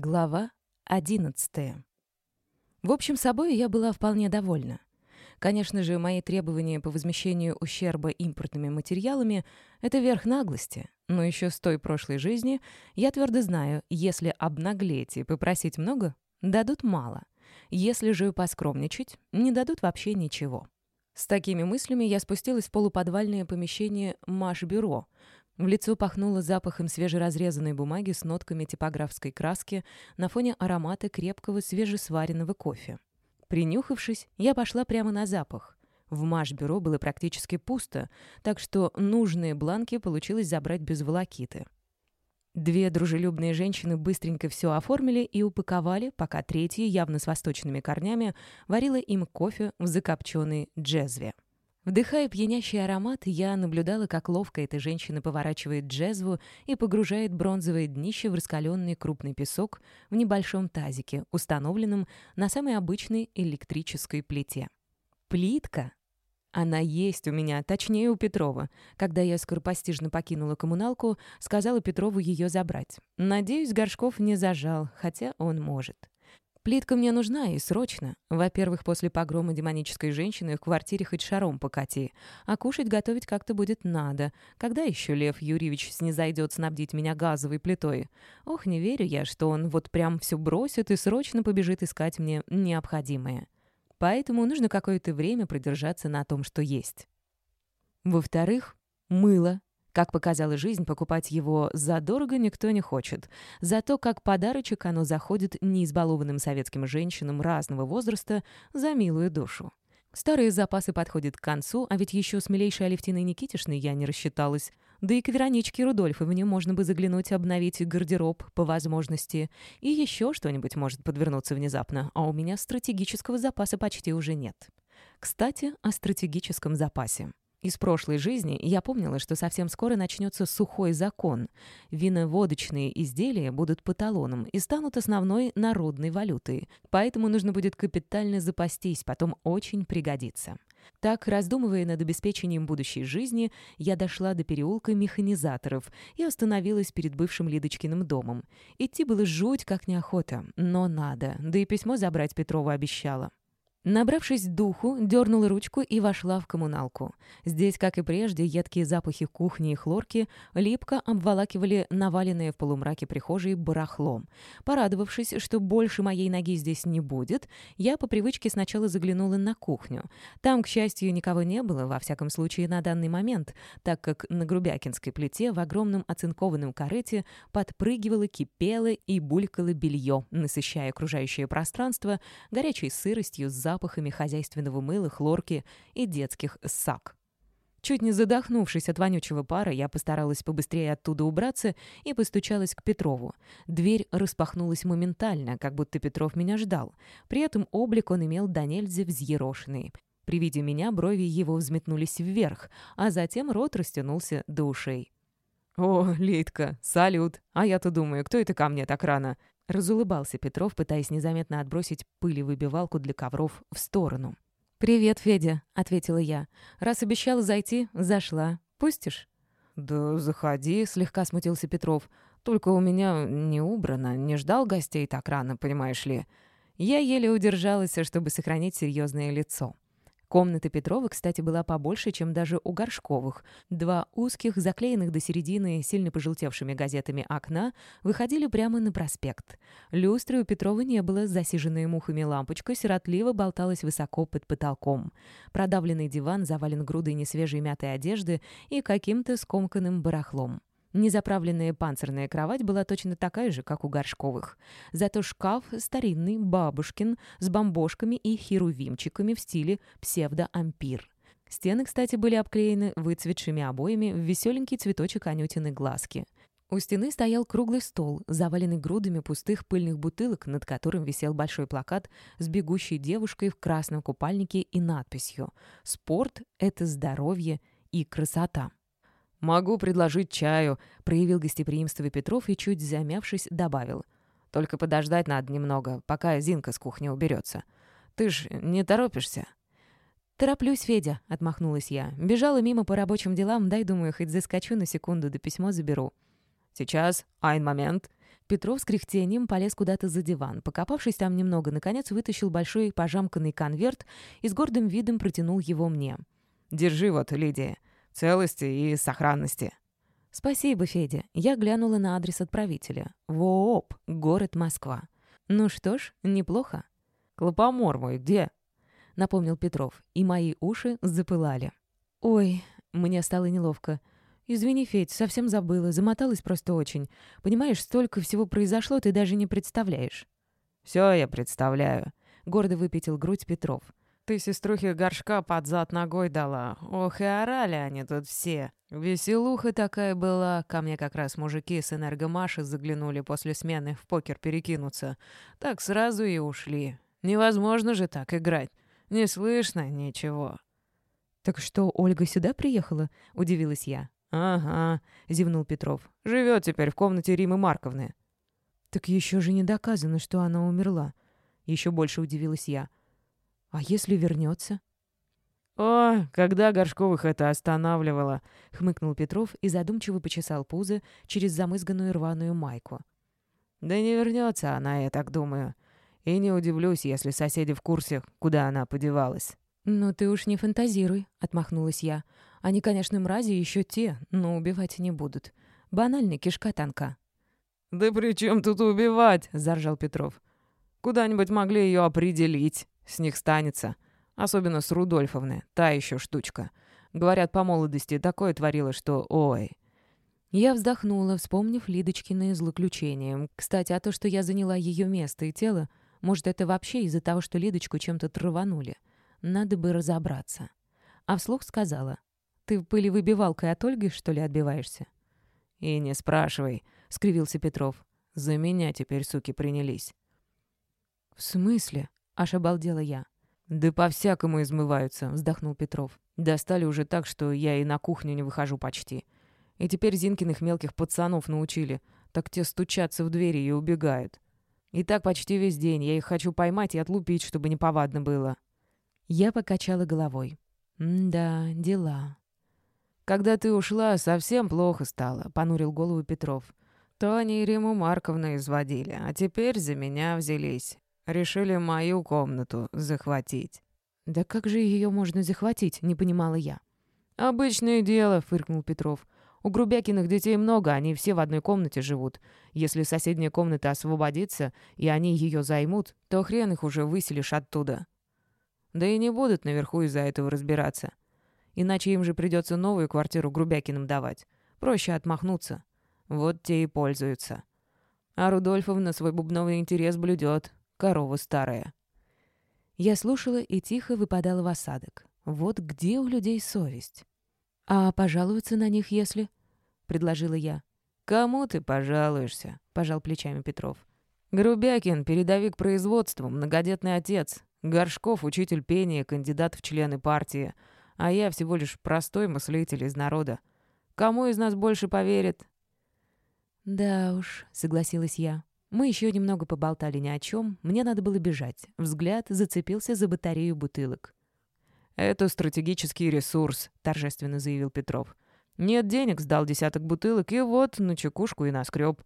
Глава 11. В общем, собой я была вполне довольна. Конечно же, мои требования по возмещению ущерба импортными материалами — это верх наглости. Но еще с той прошлой жизни я твердо знаю, если обнаглеть и попросить много, дадут мало. Если же поскромничать, не дадут вообще ничего. С такими мыслями я спустилась в полуподвальное помещение Маш-бюро — в лицо пахнуло запахом свежеразрезанной бумаги с нотками типографской краски на фоне аромата крепкого свежесваренного кофе. Принюхавшись, я пошла прямо на запах. В Маш-бюро было практически пусто, так что нужные бланки получилось забрать без волокиты. Две дружелюбные женщины быстренько все оформили и упаковали, пока третья, явно с восточными корнями, варила им кофе в закопченной джезве. Вдыхая пьянящий аромат, я наблюдала, как ловко эта женщина поворачивает джезву и погружает бронзовое днище в раскаленный крупный песок в небольшом тазике, установленном на самой обычной электрической плите. Плитка? Она есть у меня, точнее, у Петрова. Когда я скоропостижно покинула коммуналку, сказала Петрову ее забрать. Надеюсь, Горшков не зажал, хотя он может. Плитка мне нужна и срочно. Во-первых, после погрома демонической женщины в квартире хоть шаром покати, а кушать готовить как-то будет надо. Когда еще Лев Юрьевич снизойдет снабдить меня газовой плитой? Ох, не верю я, что он вот прям все бросит и срочно побежит искать мне необходимое. Поэтому нужно какое-то время продержаться на том, что есть. Во-вторых, мыло как показала жизнь, покупать его задорого никто не хочет. Зато как подарочек оно заходит неизбалованным советским женщинам разного возраста за милую душу. Старые запасы подходят к концу, а ведь еще с милейшей Алевтиной Никитишной я не рассчиталась. Да и к Вероничке Рудольфовне можно бы заглянуть обновить гардероб по возможности. И еще что-нибудь может подвернуться внезапно, а у меня стратегического запаса почти уже нет. Кстати, о стратегическом запасе. Из прошлой жизни я помнила, что совсем скоро начнется сухой закон. Виноводочные изделия будут по талонам и станут основной народной валютой. Поэтому нужно будет капитально запастись, потом очень пригодится. Так, раздумывая над обеспечением будущей жизни, я дошла до переулка механизаторов и остановилась перед бывшим Лидочкиным домом. Идти было жуть как неохота, но надо, да и письмо забрать Петрова обещала. Набравшись духу, дернула ручку и вошла в коммуналку. Здесь, как и прежде, едкие запахи кухни и хлорки липко обволакивали наваленное в полумраке прихожей барахло. Порадовавшись, что больше моей ноги здесь не будет, я по привычке сначала заглянула на кухню. Там, к счастью, никого не было, во всяком случае, на данный момент, так как на Грубякинской плите в огромном оцинкованном корыте подпрыгивало, кипело и булькало белье, насыщая окружающее пространство горячей сыростью, запахом, запахами хозяйственного мыла, хлорки и детских сак. Чуть не задохнувшись от вонючего пара, я постаралась побыстрее оттуда убраться и постучалась к Петрову. Дверь распахнулась моментально, как будто Петров меня ждал. При этом облик он имел до нельзя взъерошенный. При виде меня брови его взметнулись вверх, а затем рот растянулся до ушей. «О, Литка, салют! А я-то думаю, кто это ко мне так рано?» Разулыбался Петров, пытаясь незаметно отбросить пыль выбивалку для ковров в сторону. «Привет, Федя», — ответила я. «Раз обещала зайти, зашла. Пустишь?» «Да заходи», — слегка смутился Петров. «Только у меня не убрано, не ждал гостей так рано, понимаешь ли». Я еле удержалась, чтобы сохранить серьезное лицо. Комната Петрова, кстати, была побольше, чем даже у Горшковых. Два узких, заклеенных до середины сильно пожелтевшими газетами окна выходили прямо на проспект. Люстры у Петрова не было, засиженная мухами лампочка сиротливо болталась высоко под потолком. Продавленный диван завален грудой несвежей мятой одежды и каким-то скомканным барахлом. Незаправленная панцирная кровать была точно такая же, как у Горшковых. Зато шкаф старинный, бабушкин, с бомбошками и херувимчиками в стиле псевдоампир. Стены, кстати, были обклеены выцветшими обоями в веселенький цветочек анютины глазки. У стены стоял круглый стол, заваленный грудами пустых пыльных бутылок, над которым висел большой плакат с бегущей девушкой в красном купальнике и надписью «Спорт — это здоровье и красота». «Могу предложить чаю», — проявил гостеприимство Петров и, чуть замявшись, добавил. «Только подождать надо немного, пока Зинка с кухни уберется. Ты ж не торопишься?» «Тороплюсь, Федя», — отмахнулась я. «Бежала мимо по рабочим делам, дай, думаю, хоть заскочу на секунду, да письмо заберу». «Сейчас, айн момент». Петров с кряхтением полез куда-то за диван. Покопавшись там немного, наконец вытащил большой пожамканный конверт и с гордым видом протянул его мне. «Держи вот, Лидия. Целости и сохранности». «Спасибо, Федя». Я глянула на адрес отправителя. ВООП, город Москва. «Ну что ж, неплохо». «Клопомор мой где?» — напомнил Петров, и мои уши запылали. «Ой, мне стало неловко. Извини, Федь, совсем забыла, замоталась просто очень. Понимаешь, столько всего произошло, ты даже не представляешь». «Все я представляю», — гордо выпятил грудь Петров. «Ты сеструхе горшка под зад ногой дала. Ох, и орали они тут все. Веселуха такая была. Ко мне как раз мужики с энергомаши заглянули после смены в покер перекинуться. Так сразу и ушли. Невозможно же так играть. Не слышно ничего». «Так что, Ольга сюда приехала?» — удивилась я. «Ага», — зевнул Петров. «Живет теперь в комнате Римы Марковны». «Так еще же не доказано, что она умерла». Еще больше удивилась я. «А если вернется?» «О, когда Горшковых это останавливало!» — хмыкнул Петров и задумчиво почесал пузо через замызганную рваную майку. «Да не вернется она, я так думаю. И не удивлюсь, если соседи в курсе, куда она подевалась». «Ну ты уж не фантазируй», — отмахнулась я. «Они, конечно, мрази еще те, но убивать не будут. Банальный кишка танка». «Да при чем тут убивать?» — заржал Петров. «Куда-нибудь могли ее определить. С них станется. Особенно с Рудольфовны. Та еще штучка. Говорят, по молодости такое творила, что ой». Я вздохнула, вспомнив Лидочкины злоключения. Кстати, а то, что я заняла ее место и тело, может, это вообще из-за того, что Лидочку чем-то траванули. Надо бы разобраться. А вслух сказала. «Ты пылевыбивалкой от Ольги, что ли, отбиваешься?» «И не спрашивай», — скривился Петров. «За меня теперь суки принялись». «В смысле?» — аж обалдела я. «Да по-всякому измываются», — вздохнул Петров. «Достали уже так, что я и на кухню не выхожу почти. И теперь Зинкиных мелких пацанов научили. Так те стучатся в двери и убегают. И так почти весь день. Я их хочу поймать и отлупить, чтобы неповадно было». Я покачала головой. «Да, дела». «Когда ты ушла, совсем плохо стало», — понурил голову Петров. «То они Риму Марковну изводили, а теперь за меня взялись. Решили мою комнату захватить». «Да как же ее можно захватить?» — не понимала я. «Обычное дело», — фыркнул Петров. «У Грубякиных детей много, они все в одной комнате живут. Если соседняя комната освободится, и они ее займут, то хрен их уже выселишь оттуда». Да и не будут наверху из-за этого разбираться. Иначе им же придется новую квартиру Грубякиным давать. Проще отмахнуться. Вот те и пользуются. А Рудольфовна свой бубновый интерес блюдет. Корова старая. Я слушала и тихо выпадала в осадок. Вот где у людей совесть? «А пожаловаться на них, если...» — предложила я. «Кому ты пожалуешься?» — пожал плечами Петров. «Грубякин — передовик производства, многодетный отец. Горшков — учитель пения, кандидат в члены партии, а я всего лишь простой мыслитель из народа. Кому из нас больше поверит?» «Да уж», — согласилась я. Мы еще немного поболтали ни о чем. Мне надо было бежать. Взгляд зацепился за батарею бутылок. «Это стратегический ресурс», — торжественно заявил Петров. «Нет денег, сдал десяток бутылок, и вот на чекушку и наскреб».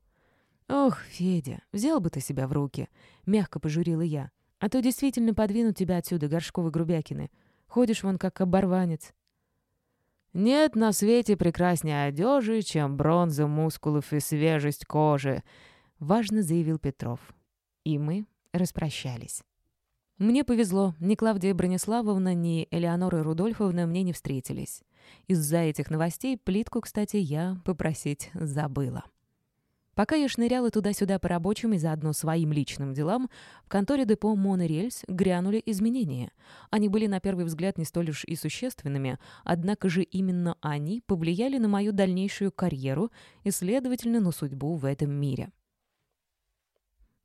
«Ох, Федя, взял бы ты себя в руки», — мягко пожурила я. А то действительно подвинут тебя отсюда, Горшковы-Грубякины. Ходишь вон как оборванец». «Нет на свете прекраснее одежи, чем бронза мускулов и свежесть кожи», — важно заявил Петров. И мы распрощались. Мне повезло, ни Клавдия Брониславовна, ни Элеонора Рудольфовна мне не встретились. Из-за этих новостей плитку, кстати, я попросить забыла. Пока я шныряла туда-сюда по рабочим и заодно своим личным делам, в конторе депо «Монорельс» грянули изменения. Они были на первый взгляд не столь уж и существенными, однако же именно они повлияли на мою дальнейшую карьеру и, следовательно, на судьбу в этом мире.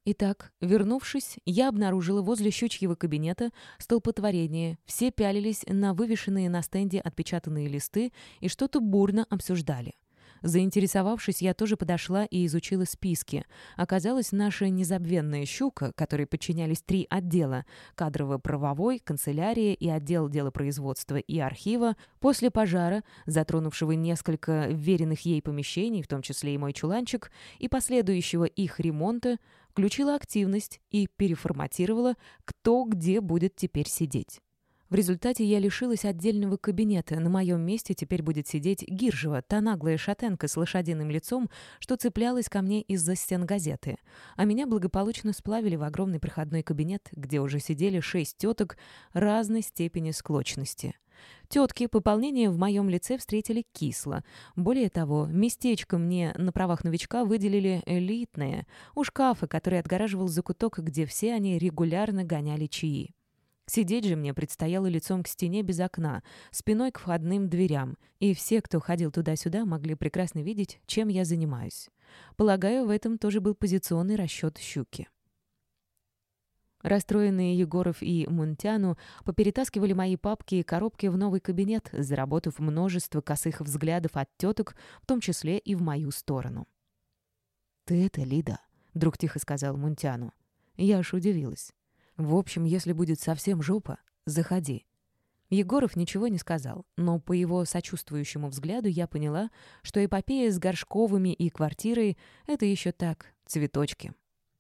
Итак, вернувшись, я обнаружила возле щучьего кабинета столпотворение. Все пялились на вывешенные на стенде отпечатанные листы и что-то бурно обсуждали. Заинтересовавшись, я тоже подошла и изучила списки. Оказалось, наша незабвенная «щука», которой подчинялись три отдела — кадрово-правовой, канцелярия и отдел делопроизводства и архива, после пожара, затронувшего несколько веренных ей помещений, в том числе и мой чуланчик, и последующего их ремонта, включила активность и переформатировала, кто где будет теперь сидеть. В результате я лишилась отдельного кабинета. На моем месте теперь будет сидеть Гиржева, та наглая шатенка с лошадиным лицом, что цеплялась ко мне из-за стен газеты. А меня благополучно сплавили в огромный проходной кабинет, где уже сидели шесть теток разной степени склочности. Тетки пополнение в моем лице встретили кисло. Более того, местечко мне на правах новичка выделили элитное, у шкафа, который отгораживал закуток, где все они регулярно гоняли чаи. Сидеть же мне предстояло лицом к стене без окна, спиной к входным дверям, и все, кто ходил туда-сюда, могли прекрасно видеть, чем я занимаюсь. Полагаю, в этом тоже был позиционный расчет щуки. Расстроенные Егоров и Мунтяну поперетаскивали мои папки и коробки в новый кабинет, заработав множество косых взглядов от теток, в том числе и в мою сторону. «Ты это, Лида?» — вдруг тихо сказал Мунтяну. Я аж удивилась. В общем, если будет совсем жопа, заходи». Егоров ничего не сказал, но по его сочувствующему взгляду я поняла, что эпопея с Горшковыми и квартирой — это еще так, цветочки.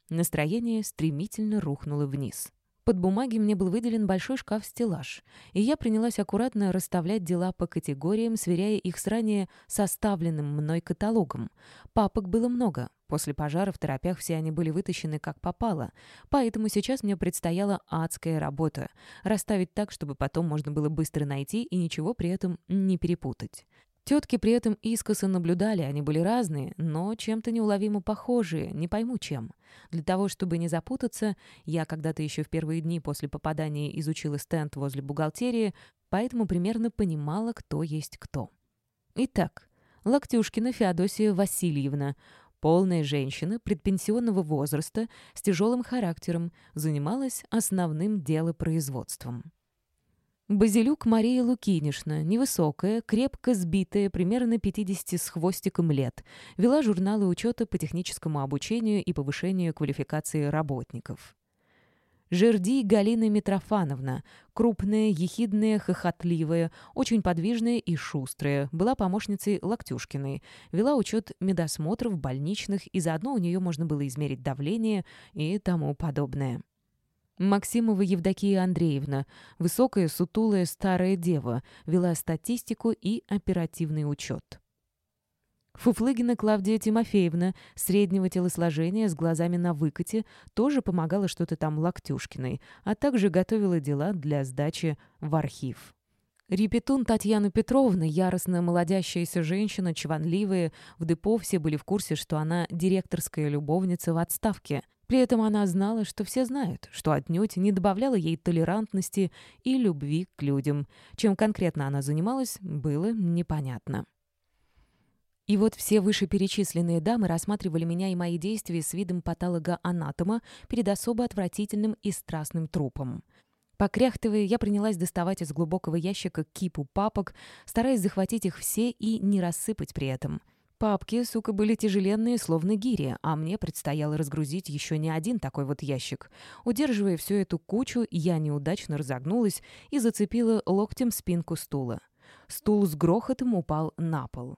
Настроение стремительно рухнуло вниз. Под бумаги мне был выделен большой шкаф-стеллаж, и я принялась аккуратно расставлять дела по категориям, сверяя их с ранее составленным мной каталогом. Папок было много. После пожара в торопях все они были вытащены как попало, поэтому сейчас мне предстояла адская работа — расставить так, чтобы потом можно было быстро найти и ничего при этом не перепутать. Тетки при этом искоса наблюдали, они были разные, но чем-то неуловимо похожие, не пойму чем. Для того, чтобы не запутаться, я когда-то еще в первые дни после попадания изучила стенд возле бухгалтерии, поэтому примерно понимала, кто есть кто. Итак, Локтюшкина Феодосия Васильевна, полная женщина предпенсионного возраста с тяжелым характером, занималась основным делопроизводством. Базилюк Мария Лукинишна, невысокая, крепко сбитая, примерно 50 с хвостиком лет, вела журналы учета по техническому обучению и повышению квалификации работников. Жерди Галина Митрофановна, крупная, ехидная, хохотливая, очень подвижная и шустрая, была помощницей Локтюшкиной, вела учет медосмотров больничных, и заодно у нее можно было измерить давление и тому подобное. Максимова Евдокия Андреевна, высокая, сутулая старая дева, вела статистику и оперативный учет. Фуфлыгина Клавдия Тимофеевна, среднего телосложения, с глазами на выкате, тоже помогала что-то там Локтюшкиной, а также готовила дела для сдачи в архив. Репетун Татьяна Петровна, яростно молодящаяся женщина, чванливая, в депо все были в курсе, что она директорская любовница в отставке – при этом она знала, что все знают, что отнюдь не добавляла ей толерантности и любви к людям. Чем конкретно она занималась, было непонятно. И вот все вышеперечисленные дамы рассматривали меня и мои действия с видом патолога-анатома перед особо отвратительным и страстным трупом. Покряхтывая, я принялась доставать из глубокого ящика кипу папок, стараясь захватить их все и не рассыпать при этом — Папки, сука, были тяжеленные, словно гири, а мне предстояло разгрузить еще не один такой вот ящик. Удерживая всю эту кучу, я неудачно разогнулась и зацепила локтем спинку стула. Стул с грохотом упал на пол.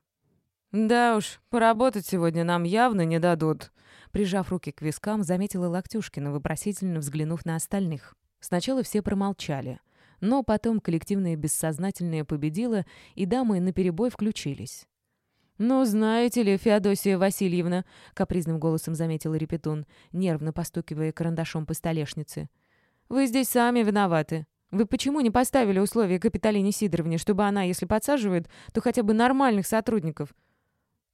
«Да уж, поработать сегодня нам явно не дадут», Прижав руки к вискам, заметила Локтюшкина, вопросительно взглянув на остальных. Сначала все промолчали. Но потом коллективное бессознательное победило, и дамы наперебой включились. «Ну, знаете ли, Феодосия Васильевна», — капризным голосом заметил Репетун, нервно постукивая карандашом по столешнице. «Вы здесь сами виноваты. Вы почему не поставили условия Капиталине Сидоровне, чтобы она, если подсаживает, то хотя бы нормальных сотрудников?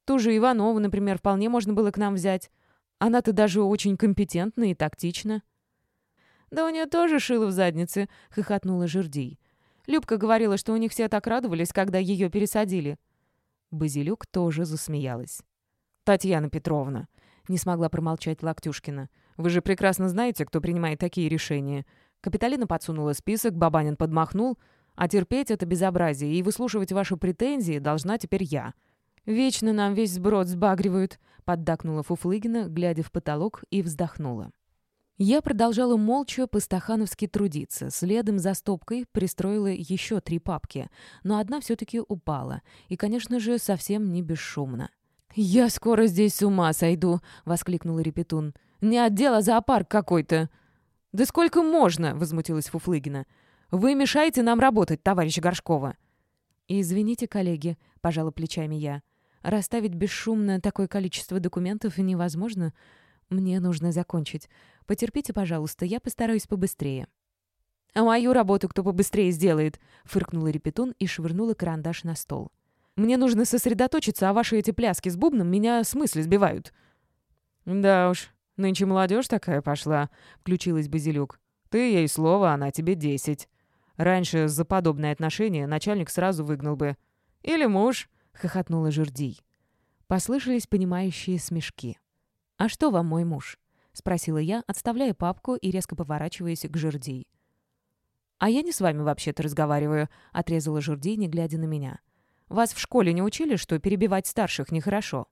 Ту же Иванову, например, вполне можно было к нам взять. Она-то даже очень компетентна и тактична». «Да у нее тоже шило в заднице», — хохотнула Жердий. Любка говорила, что у них все так радовались, когда ее пересадили. Базилюк тоже засмеялась. «Татьяна Петровна», — не смогла промолчать Локтюшкина. «Вы же прекрасно знаете, кто принимает такие решения. Капиталина подсунула список, Бабанин подмахнул, а терпеть это безобразие и выслушивать ваши претензии должна теперь я. «Вечно нам весь сброд сбагривают», — поддакнула Фуфлыгина, глядя в потолок, и вздохнула. Я продолжала молча по-стахановски трудиться. Следом за стопкой пристроила еще три папки, но одна все-таки упала. И, конечно же, совсем не бесшумно. «Я скоро здесь с ума сойду!» — воскликнула Репетун. «Не отдел, а зоопарк какой-то!» «Да сколько можно?» — возмутилась Фуфлыгина. «Вы мешаете нам работать, товарищ Горшкова!» «Извините, коллеги», — пожала плечами я. «Расставить бесшумно такое количество документов невозможно. Мне нужно закончить. Потерпите, пожалуйста, я постараюсь побыстрее». «А мою работу кто побыстрее сделает?» — фыркнула Репетун и швырнула карандаш на стол. «Мне нужно сосредоточиться, а ваши эти пляски с бубном меня с мысли сбивают». «Да уж, нынче молодежь такая пошла», — включилась Базилюк. «Ты ей слово, она тебе десять. Раньше за подобное отношение начальник сразу выгнал бы. Или муж», — хохотнула Жердий. Послышались понимающие смешки. «А что вам мой муж?» — спросила я, отставляя папку и резко поворачиваясь к Жердей. «А я не с вами вообще-то разговариваю», — отрезала Жердей, не глядя на меня. «Вас в школе не учили, что перебивать старших нехорошо?»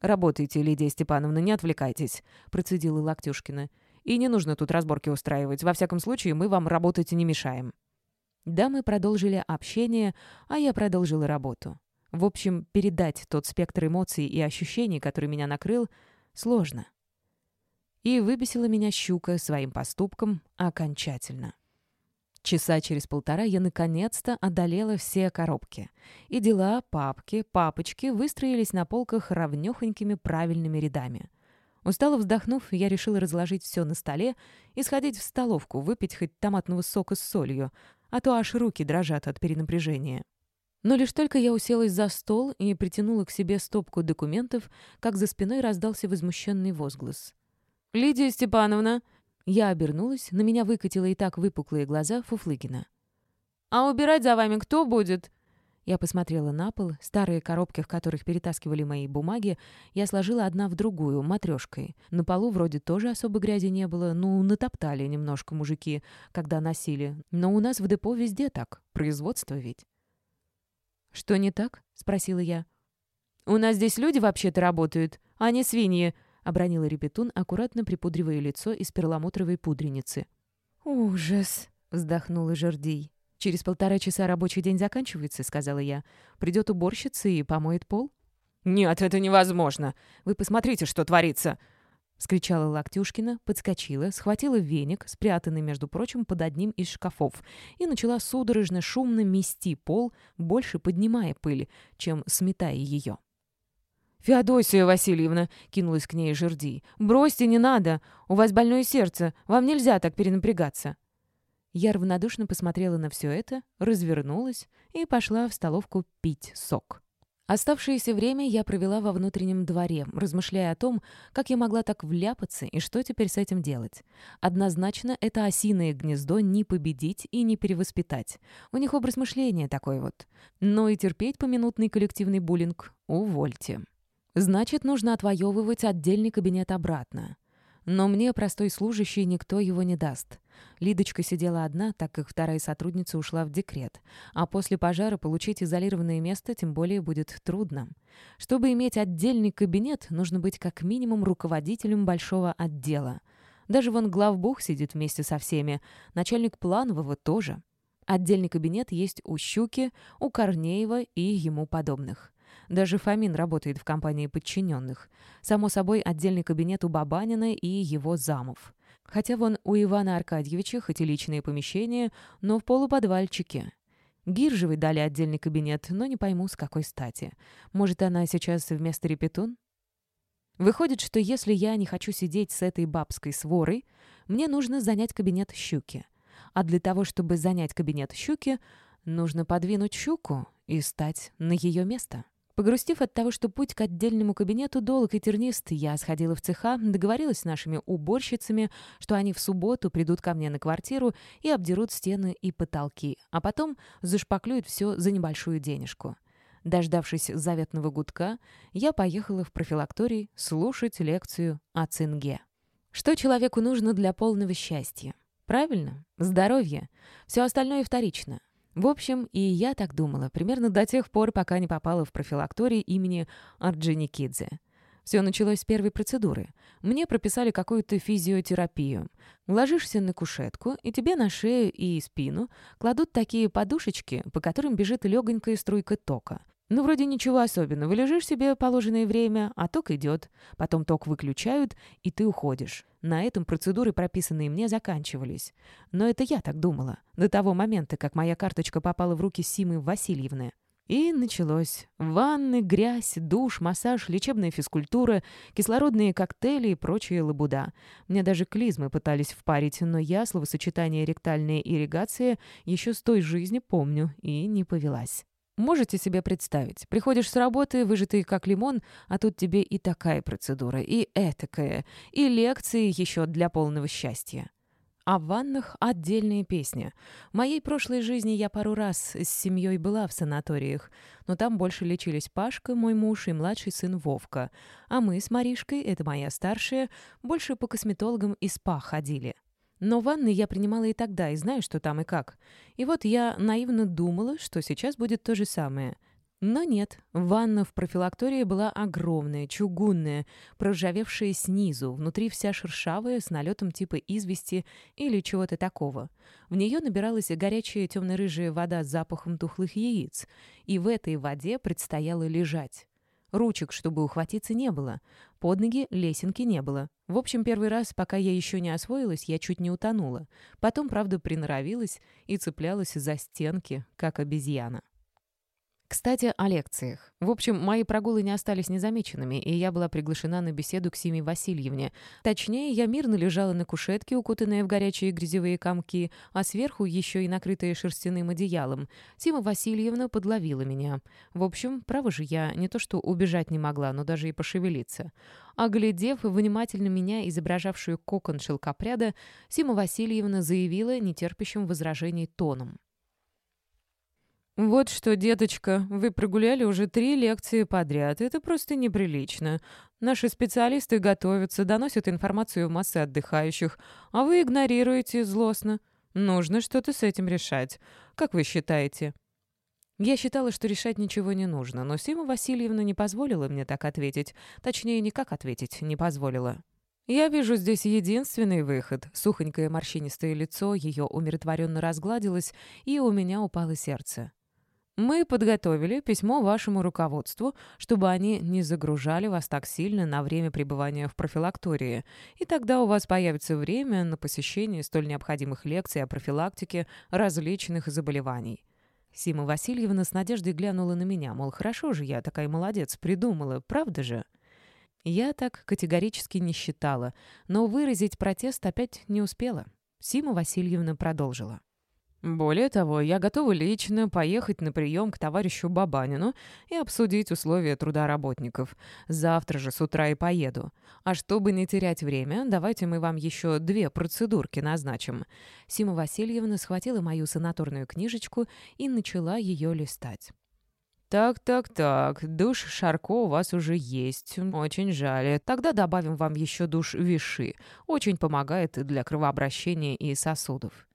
«Работайте, Лидия Степановна, не отвлекайтесь», — процедила Локтюшкина. «И не нужно тут разборки устраивать. Во всяком случае, мы вам работать не мешаем». Да, мы продолжили общение, а я продолжила работу. В общем, передать тот спектр эмоций и ощущений, который меня накрыл, сложно. И выбесила меня щука своим поступком окончательно. Часа через полтора я наконец-то одолела все коробки. И дела, папки, папочки выстроились на полках равнёхонькими правильными рядами. Устало вздохнув, я решила разложить все на столе и сходить в столовку, выпить хоть томатного сока с солью, а то аж руки дрожат от перенапряжения. Но лишь только я уселась за стол и притянула к себе стопку документов, как за спиной раздался возмущенный возглас. «Лидия Степановна!» Я обернулась, на меня выкатила и так выпуклые глаза Фуфлыкина. «А убирать за вами кто будет?» Я посмотрела на пол, старые коробки, в которых перетаскивали мои бумаги, я сложила одна в другую, матрешкой. На полу вроде тоже особо грязи не было, ну, натоптали немножко мужики, когда носили. Но у нас в депо везде так, производство ведь. «Что не так?» — спросила я. «У нас здесь люди вообще-то работают, а не свиньи», — обронила Репетун, аккуратно припудривая лицо из перламутровой пудреницы. «Ужас!» — вздохнула Жердий. «Через полтора часа рабочий день заканчивается», — сказала я. «Придет уборщица и помоет пол». «Нет, это невозможно! Вы посмотрите, что творится!» — скричала Локтюшкина, подскочила, схватила веник, спрятанный, между прочим, под одним из шкафов, и начала судорожно, шумно мести пол, больше поднимая пыль, чем сметая ее. «Феодосия Васильевна!» — кинулась к ней Жерди. «Бросьте, не надо! У вас больное сердце! Вам нельзя так перенапрягаться!» Я равнодушно посмотрела на все это, развернулась и пошла в столовку пить сок. Оставшееся время я провела во внутреннем дворе, размышляя о том, как я могла так вляпаться и что теперь с этим делать. Однозначно, это осиное гнездо не победить и не перевоспитать. У них образ мышления такой вот. Но и терпеть поминутный коллективный буллинг увольте. Значит, нужно отвоевывать отдельный кабинет обратно. Но мне, простой служащий, никто его не даст. Лидочка сидела одна, так как вторая сотрудница ушла в декрет. А после пожара получить изолированное место тем более будет трудно. Чтобы иметь отдельный кабинет, нужно быть как минимум руководителем большого отдела. Даже вон главбух сидит вместе со всеми, начальник планового тоже. Отдельный кабинет есть у Щуки, у Корнеева и ему подобных. Даже Фомин работает в компании подчиненных. Само собой, отдельный кабинет у Бабанина и его замов. Хотя вон у Ивана Аркадьевича хоть и личные помещения, но в полуподвальчике. Гиржевой дали отдельный кабинет, но не пойму, с какой стати. Может, она сейчас вместо репетун? Выходит, что если я не хочу сидеть с этой бабской сворой, мне нужно занять кабинет щуки. А для того, чтобы занять кабинет щуки, нужно подвинуть щуку и стать на ее место. Погрустив от того, что путь к отдельному кабинету долг и тернист, я сходила в цеха, договорилась с нашими уборщицами, что они в субботу придут ко мне на квартиру и обдерут стены и потолки, а потом зашпаклюют все за небольшую денежку. Дождавшись заветного гудка, я поехала в профилакторий слушать лекцию о цинге. Что человеку нужно для полного счастья? Правильно, здоровье. Все остальное вторично. В общем, и я так думала, примерно до тех пор, пока не попала в профилакторий имени Орджоникидзе. Все началось с первой процедуры. Мне прописали какую-то физиотерапию. Ложишься на кушетку, и тебе на шею и спину кладут такие подушечки, по которым бежит легонькая струйка тока. Ну, вроде ничего особенного. Лежишь себе положенное время, а ток идет. Потом ток выключают, и ты уходишь. На этом процедуры, прописанные мне, заканчивались. Но это я так думала. До того момента, как моя карточка попала в руки Симы Васильевны. И началось. Ванны, грязь, душ, массаж, лечебная физкультура, кислородные коктейли и прочая лабуда. Мне даже клизмы пытались впарить, но я словосочетание «ректальная ирригация» еще с той жизни помню и не повелась. Можете себе представить, приходишь с работы, выжатый как лимон, а тут тебе и такая процедура, и этакая, и лекции еще для полного счастья. А в ваннах отдельные песни. В моей прошлой жизни я пару раз с семьей была в санаториях, но там больше лечились Пашка, мой муж, и младший сын Вовка. А мы с Маришкой, это моя старшая, больше по косметологам и спа ходили. Но ванны я принимала и тогда, и знаю, что там и как. И вот я наивно думала, что сейчас будет то же самое — но нет, ванна в профилактории была огромная, чугунная, проржавевшая снизу, внутри вся шершавая, с налетом типа извести или чего-то такого. В нее набиралась горячая темно-рыжая вода с запахом тухлых яиц, и в этой воде предстояло лежать. Ручек, чтобы ухватиться, не было. Под ноги лесенки не было. В общем, первый раз, пока я еще не освоилась, я чуть не утонула. Потом, правда, приноровилась и цеплялась за стенки, как обезьяна. Кстати, о лекциях. В общем, мои прогулы не остались незамеченными, и я была приглашена на беседу к Симе Васильевне. Точнее, я мирно лежала на кушетке, укутанная в горячие грязевые комки, а сверху еще и накрытая шерстяным одеялом. Сима Васильевна подловила меня. В общем, право же я не то что убежать не могла, но даже и пошевелиться. Оглядев внимательно меня, изображавшую кокон шелкопряда, Сима Васильевна заявила нетерпящим возражений тоном. «Вот что, деточка, вы прогуляли уже три лекции подряд. Это просто неприлично. Наши специалисты готовятся, доносят информацию в массы отдыхающих, а вы игнорируете злостно. Нужно что-то с этим решать. Как вы считаете?» Я считала, что решать ничего не нужно, но Сима Васильевна не позволила мне так ответить. Точнее, никак ответить не позволила. «Я вижу здесь единственный выход». Сухонькое морщинистое лицо ее умиротворенно разгладилось, и у меня упало сердце. Мы подготовили письмо вашему руководству, чтобы они не загружали вас так сильно на время пребывания в профилактории, и тогда у вас появится время на посещение столь необходимых лекций о профилактике различных заболеваний. Сима Васильевна с надеждой глянула на меня, мол, хорошо же я такая молодец, придумала, правда же? Я так категорически не считала, но выразить протест опять не успела. Сима Васильевна продолжила. Более того, я готова лично поехать на прием к товарищу Бабанину и обсудить условия труда работников. Завтра же с утра и поеду. А чтобы не терять время, давайте мы вам еще две процедурки назначим». Сима Васильевна схватила мою санаторную книжечку и начала ее листать. «Так-так-так, душ Шарко у вас уже есть. Очень жаль. Тогда добавим вам еще душ Виши. Очень помогает для кровообращения и сосудов».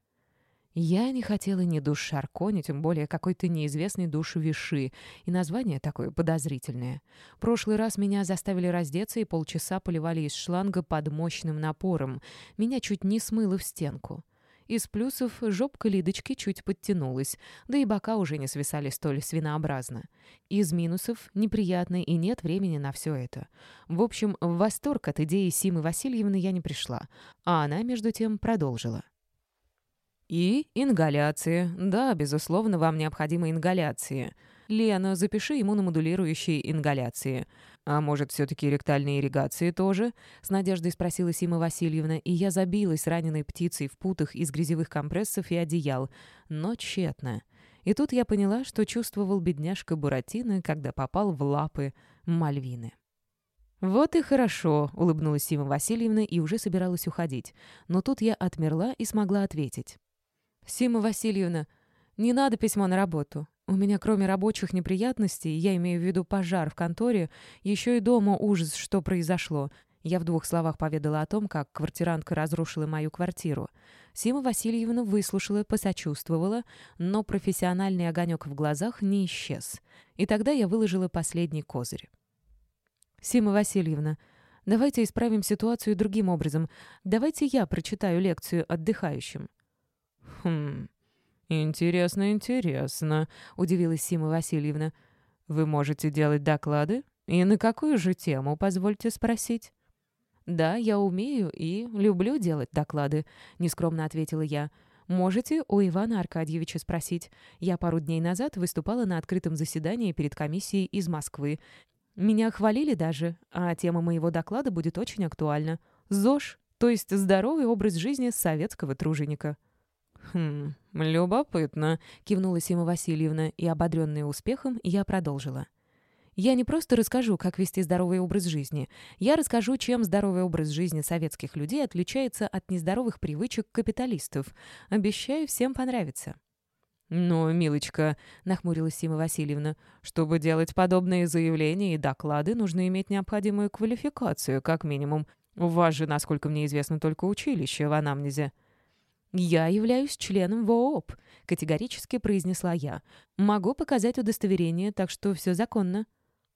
Я не хотела ни душ Шарко, тем более какой-то неизвестный душ Виши, и название такое подозрительное. Прошлый раз меня заставили раздеться и полчаса поливали из шланга под мощным напором. Меня чуть не смыло в стенку. Из плюсов жопка Лидочки чуть подтянулась, да и бока уже не свисали столь свинообразно. Из минусов неприятно и нет времени на все это. В общем, в восторг от идеи Симы Васильевны я не пришла, а она, между тем, продолжила. И ингаляции. Да, безусловно, вам необходимы ингаляции. Лена, запиши иммуномодулирующие ингаляции. А может, все-таки ректальные ирригации тоже? С надеждой спросила Сима Васильевна, и я забилась раненой птицей в путах из грязевых компрессов и одеял. Но тщетно. И тут я поняла, что чувствовал бедняжка Буратино, когда попал в лапы Мальвины. «Вот и хорошо», — улыбнулась Сима Васильевна и уже собиралась уходить. Но тут я отмерла и смогла ответить. «Сима Васильевна, не надо письмо на работу. У меня, кроме рабочих неприятностей, я имею в виду пожар в конторе, еще и дома ужас, что произошло. Я в двух словах поведала о том, как квартирантка разрушила мою квартиру. Сима Васильевна выслушала, посочувствовала, но профессиональный огонек в глазах не исчез. И тогда я выложила последний козырь. «Сима Васильевна, давайте исправим ситуацию другим образом. Давайте я прочитаю лекцию отдыхающим». «Хм, интересно, интересно», — удивилась Сима Васильевна. «Вы можете делать доклады? И на какую же тему, позвольте спросить?» «Да, я умею и люблю делать доклады», — нескромно ответила я. «Можете у Ивана Аркадьевича спросить. Я пару дней назад выступала на открытом заседании перед комиссией из Москвы. Меня хвалили даже, а тема моего доклада будет очень актуальна. ЗОЖ, то есть здоровый образ жизни советского труженика». «Хм, любопытно», — кивнула Сима Васильевна, и, ободренная успехом, я продолжила. Я не просто расскажу, как вести здоровый образ жизни. Я расскажу, чем здоровый образ жизни советских людей отличается от нездоровых привычек капиталистов. Обещаю, всем понравится. «Но, милочка», — нахмурилась Сима Васильевна, «чтобы делать подобные заявления и доклады, нужно иметь необходимую квалификацию, как минимум. У вас же, насколько мне известно, только училище в анамнезе». «Я являюсь членом ВООП», — категорически произнесла я. «Могу показать удостоверение, так что все законно».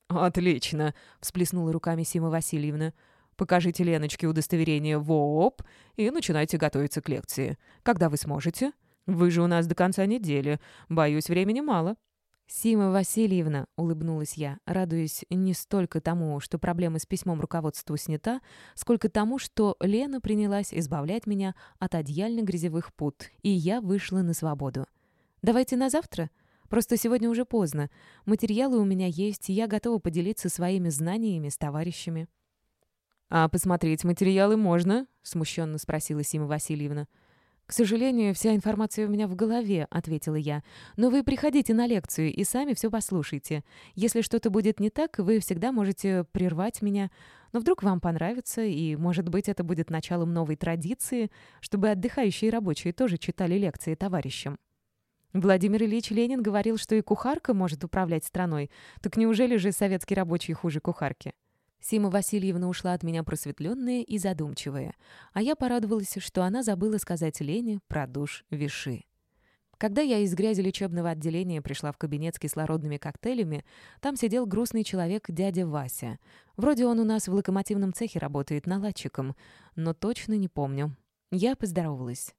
«Отлично!» — всплеснула руками Сима Васильевна. «Покажите Леночке удостоверение в ООП и начинайте готовиться к лекции. Когда вы сможете? Вы же у нас до конца недели. Боюсь, времени мало». «Сима Васильевна», — улыбнулась я, радуясь не столько тому, что проблема с письмом руководству снята, сколько тому, что Лена принялась избавлять меня от одеяльно-грязевых пут, и я вышла на свободу. «Давайте на завтра?» Просто сегодня уже поздно. Материалы у меня есть, я готова поделиться своими знаниями с товарищами». «А посмотреть материалы можно?» — смущенно спросила Сима Васильевна. «К сожалению, вся информация у меня в голове», — ответила я. «Но вы приходите на лекцию и сами все послушайте. Если что-то будет не так, вы всегда можете прервать меня. Но вдруг вам понравится, и, может быть, это будет началом новой традиции, чтобы отдыхающие рабочие тоже читали лекции товарищам». Владимир Ильич Ленин говорил, что и кухарка может управлять страной. Так неужели же советский рабочий хуже кухарки? Сима Васильевна ушла от меня просветленная и задумчивая, а я порадовалась, что она забыла сказать Лене про душ Виши. Когда я из грязи лечебного отделения пришла в кабинет с кислородными коктейлями, там сидел грустный человек дядя Вася. Вроде он у нас в локомотивном цехе работает наладчиком, но точно не помню. Я поздоровалась.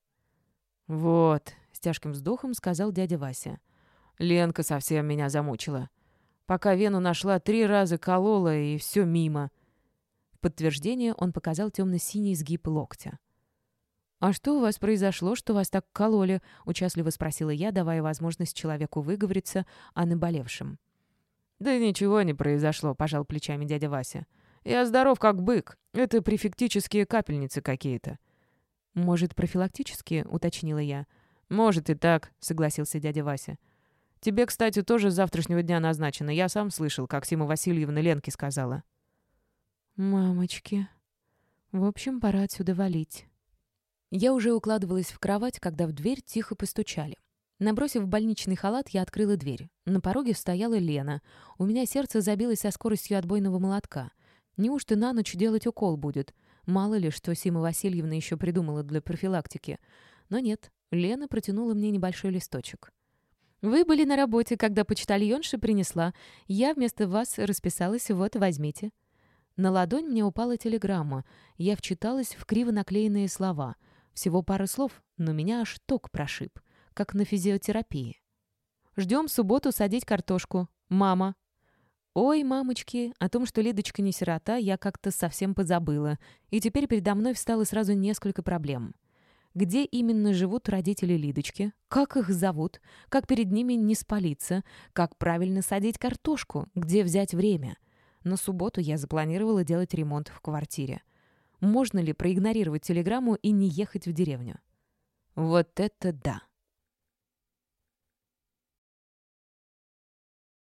«Вот», — с тяжким вздохом сказал дядя Вася. «Ленка совсем меня замучила. Пока вену нашла, три раза колола, и все мимо». В подтверждение он показал темно-синий сгиб локтя. «А что у вас произошло, что вас так кололи?» — участливо спросила я, давая возможность человеку выговориться о наболевшем. «Да ничего не произошло», — пожал плечами дядя Вася. «Я здоров, как бык. Это префектические капельницы какие-то». «Может, профилактические?» — уточнила я. «Может и так», — согласился дядя Вася. «Тебе, кстати, тоже с завтрашнего дня назначено. Я сам слышал, как Сима Васильевна Ленке сказала». «Мамочки. В общем, пора отсюда валить». Я уже укладывалась в кровать, когда в дверь тихо постучали. Набросив больничный халат, я открыла дверь. На пороге стояла Лена. У меня сердце забилось со скоростью отбойного молотка. Неужто на ночь делать укол будет? Мало ли, что Сима Васильевна еще придумала для профилактики. Но нет, Лена протянула мне небольшой листочек. «Вы были на работе, когда почтальонша принесла. Я вместо вас расписалась, вот, возьмите». На ладонь мне упала телеграмма. Я вчиталась в криво наклеенные слова. Всего пара слов, но меня аж ток прошиб, как на физиотерапии. «Ждем субботу садить картошку. Мама». Ой, мамочки, о том, что Лидочка не сирота, я как-то совсем позабыла. И теперь передо мной встало сразу несколько проблем. Где именно живут родители Лидочки? Как их зовут? Как перед ними не спалиться? Как правильно садить картошку? Где взять время? На субботу я запланировала делать ремонт в квартире. Можно ли проигнорировать телеграмму и не ехать в деревню? Вот это да!